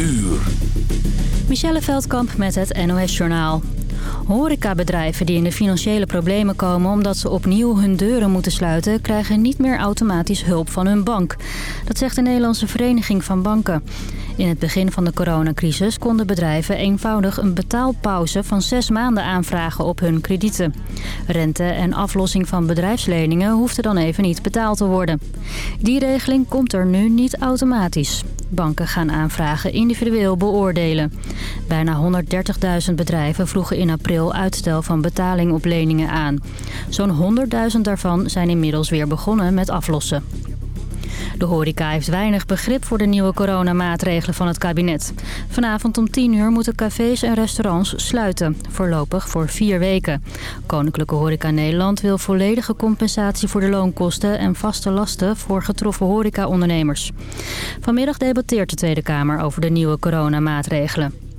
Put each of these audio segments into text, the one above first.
uur. Michelle Veldkamp met het NOS-journaal. Horecabedrijven die in de financiële problemen komen omdat ze opnieuw hun deuren moeten sluiten... krijgen niet meer automatisch hulp van hun bank. Dat zegt de Nederlandse Vereniging van Banken. In het begin van de coronacrisis konden bedrijven eenvoudig een betaalpauze van zes maanden aanvragen op hun kredieten. Rente en aflossing van bedrijfsleningen hoefden dan even niet betaald te worden. Die regeling komt er nu niet automatisch. Banken gaan aanvragen individueel beoordelen. Bijna 130.000 bedrijven vroegen in april uitstel van betaling op leningen aan. Zo'n 100.000 daarvan zijn inmiddels weer begonnen met aflossen. De horeca heeft weinig begrip voor de nieuwe coronamaatregelen van het kabinet. Vanavond om 10 uur moeten cafés en restaurants sluiten. Voorlopig voor vier weken. Koninklijke Horeca Nederland wil volledige compensatie voor de loonkosten... en vaste lasten voor getroffen horecaondernemers. Vanmiddag debatteert de Tweede Kamer over de nieuwe coronamaatregelen.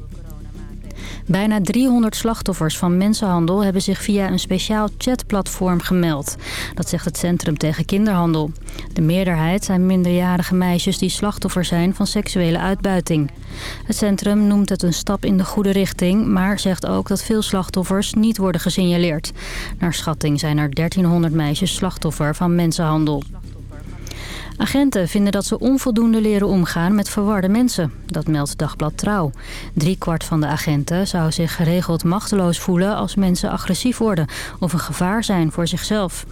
Bijna 300 slachtoffers van mensenhandel hebben zich via een speciaal chatplatform gemeld. Dat zegt het Centrum tegen Kinderhandel. De meerderheid zijn minderjarige meisjes die slachtoffer zijn van seksuele uitbuiting. Het centrum noemt het een stap in de goede richting, maar zegt ook dat veel slachtoffers niet worden gesignaleerd. Naar schatting zijn er 1300 meisjes slachtoffer van mensenhandel. Agenten vinden dat ze onvoldoende leren omgaan met verwarde mensen. Dat meldt Dagblad Trouw. kwart van de agenten zou zich geregeld machteloos voelen als mensen agressief worden of een gevaar zijn voor zichzelf.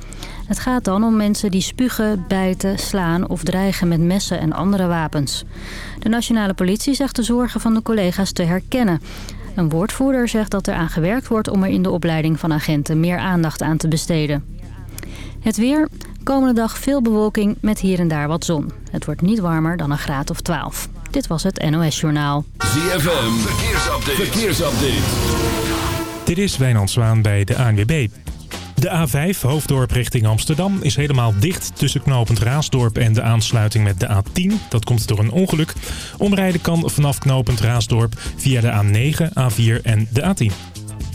Het gaat dan om mensen die spugen, bijten, slaan of dreigen met messen en andere wapens. De nationale politie zegt de zorgen van de collega's te herkennen. Een woordvoerder zegt dat er aan gewerkt wordt om er in de opleiding van agenten meer aandacht aan te besteden. Het weer. Komende dag veel bewolking met hier en daar wat zon. Het wordt niet warmer dan een graad of 12. Dit was het NOS Journaal. ZFM, verkeersupdate. verkeersupdate. Dit is Wijnand Zwaan bij de ANWB. De A5, hoofddorp richting Amsterdam, is helemaal dicht tussen knooppunt Raasdorp en de aansluiting met de A10. Dat komt door een ongeluk. Omrijden kan vanaf knooppunt Raasdorp via de A9, A4 en de A10.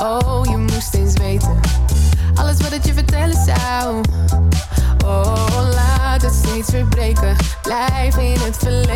Oh, je moest eens weten. Alles wat het je vertellen zou. Oh, laat het steeds verbreken. Blijf in het verleden.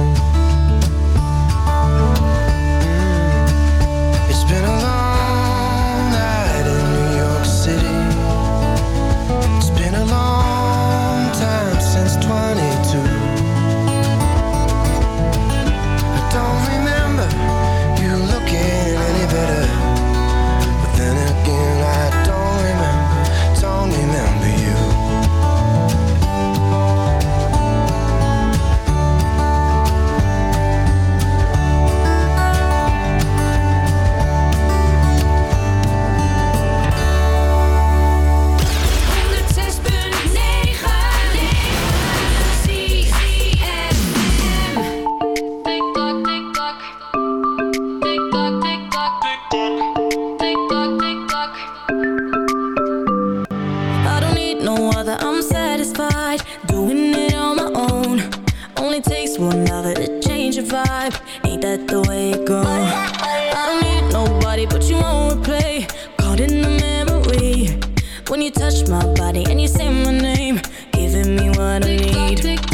Your vibe. Ain't that the way it goes? I don't need nobody but you won't replay. Caught in the memory. When you touch my body and you say my name Giving me what I need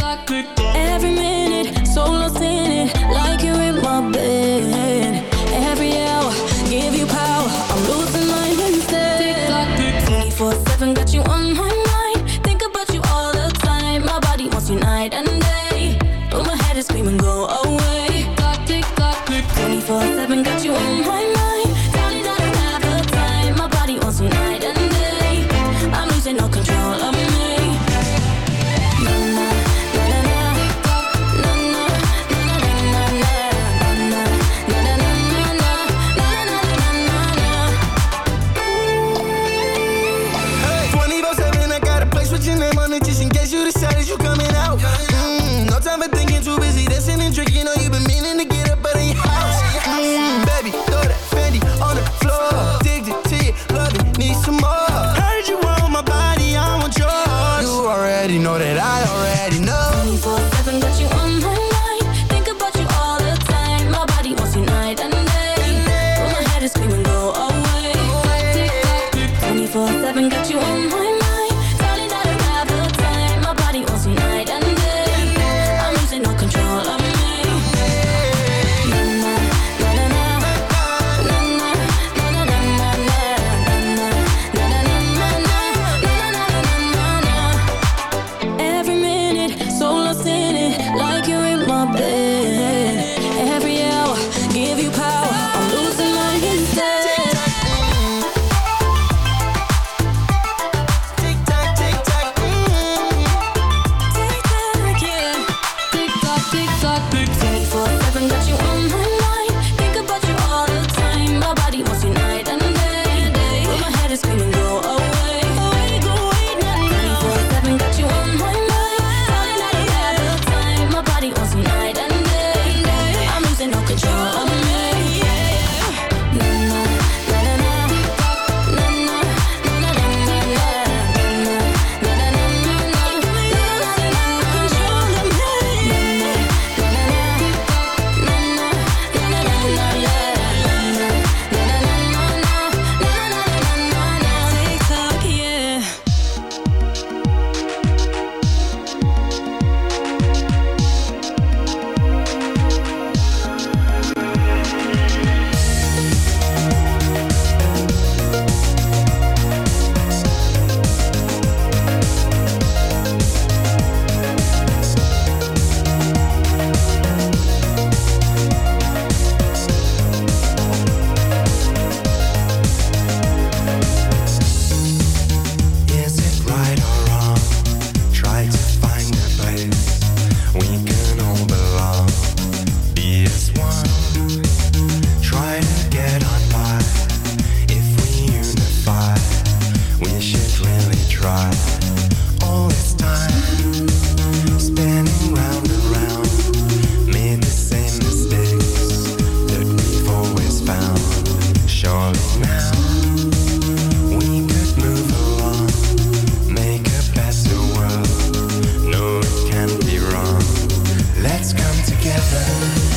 Thank you.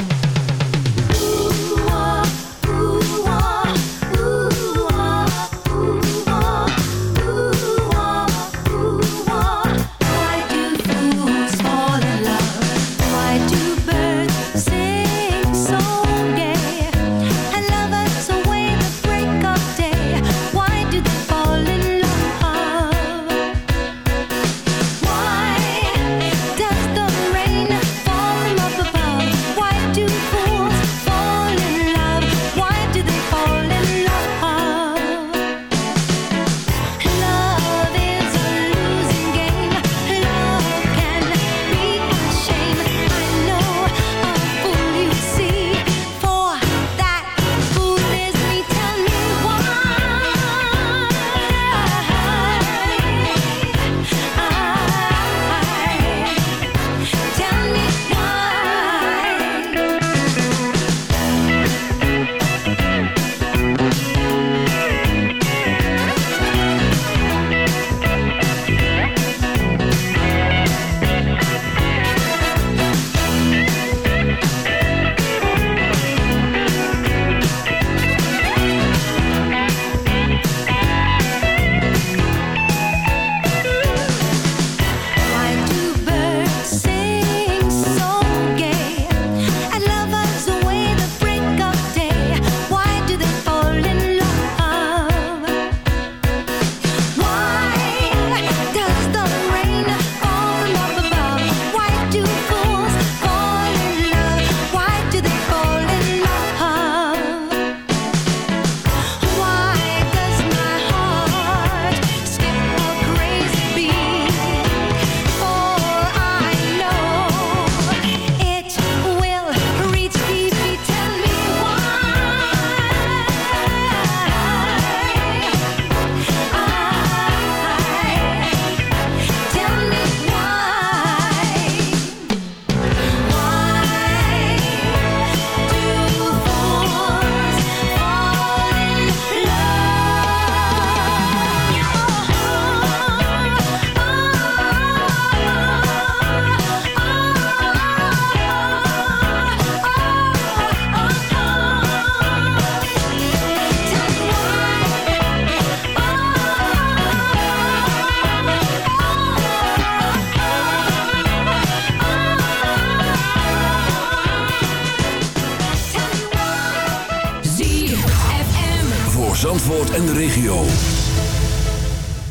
En de regio.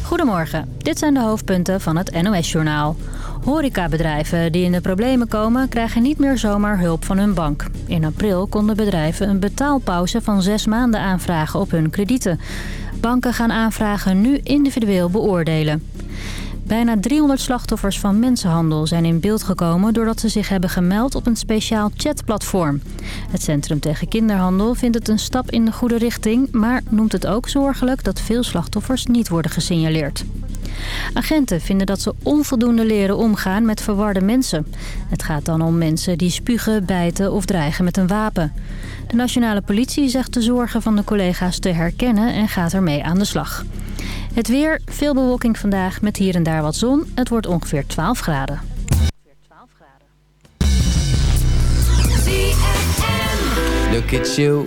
Goedemorgen, dit zijn de hoofdpunten van het NOS-journaal. Horecabedrijven die in de problemen komen krijgen niet meer zomaar hulp van hun bank. In april konden bedrijven een betaalpauze van zes maanden aanvragen op hun kredieten. Banken gaan aanvragen nu individueel beoordelen. Bijna 300 slachtoffers van mensenhandel zijn in beeld gekomen... doordat ze zich hebben gemeld op een speciaal chatplatform. Het Centrum tegen Kinderhandel vindt het een stap in de goede richting... maar noemt het ook zorgelijk dat veel slachtoffers niet worden gesignaleerd. Agenten vinden dat ze onvoldoende leren omgaan met verwarde mensen. Het gaat dan om mensen die spugen, bijten of dreigen met een wapen. De nationale politie zegt de zorgen van de collega's te herkennen en gaat ermee aan de slag. Het weer, veel bewolking vandaag met hier en daar wat zon. Het wordt ongeveer 12 graden. Look at you,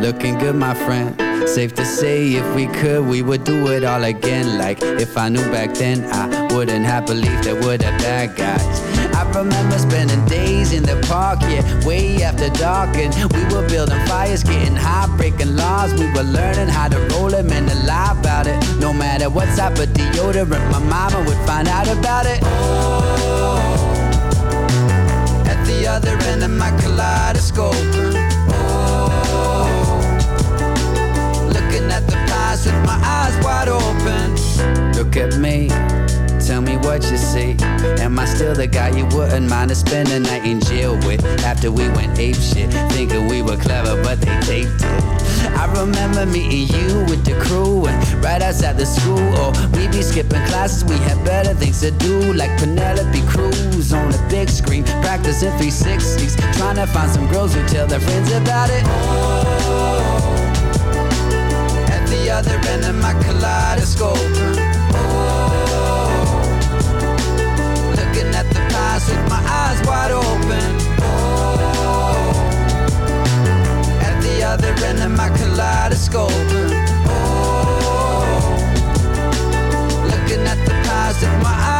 looking good my friend. Safe to say if we could, we would do it all again. Like if I knew back then, I wouldn't have believed there were the bad guys. I remember spending days in the park, yeah, way after dark. And we were building fires, getting high, breaking laws. We were learning how to roll them and to lie about it. No matter what type of deodorant my mama would find out about it. Oh, at the other end of my kaleidoscope. Oh, looking at the past with my eyes wide open. Look at me Tell me what you see. Am I still the guy you wouldn't mind to spend a night in jail with? After we went ape shit, thinking we were clever, but they taped it. I remember meeting you with the crew and right outside the school. Or oh, we be skipping classes, we had better things to do, like Penelope Cruz on the big screen, practicing 360s, trying to find some girls who tell their friends about it. Oh, at the other end of my kaleidoscope. With my eyes wide open. Oh, at the other end of my kaleidoscope. Oh, looking at the with my eyes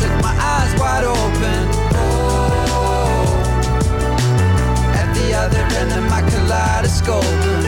With my eyes wide open. Oh, at the other end of my kaleidoscope.